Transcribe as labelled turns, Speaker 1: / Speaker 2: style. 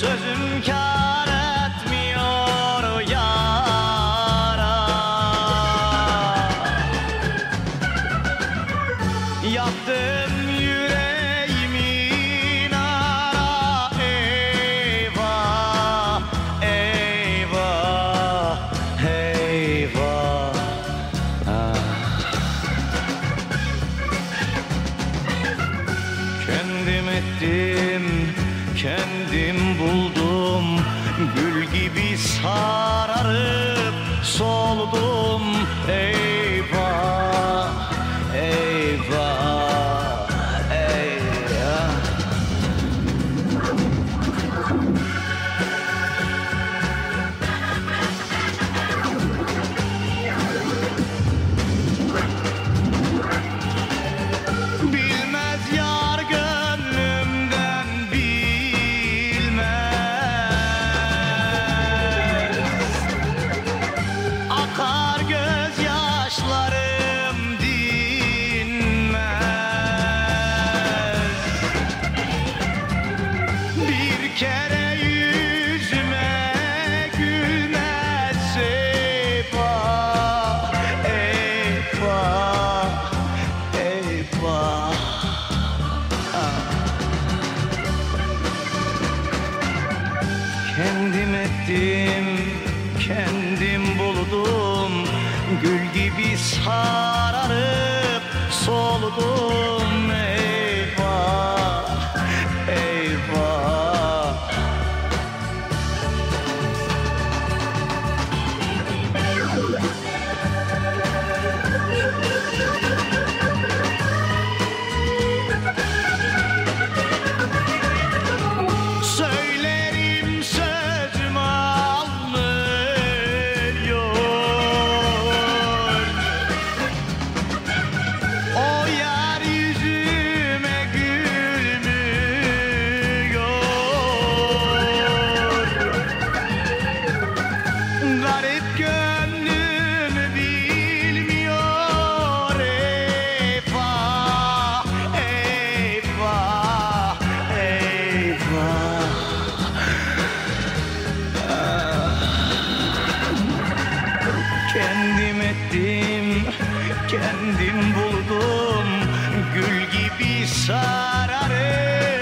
Speaker 1: Sözüm kar etmiyor yara. Yaktın kendim buldum Gül gibi sararıp soldum. Eyvah, kere yüzüme gülmez Eyvah, eyvah, eyvah Kendim ettim, kendim buldum. Gül gibi sararıp Kendim buldum. Gül gibi sararım.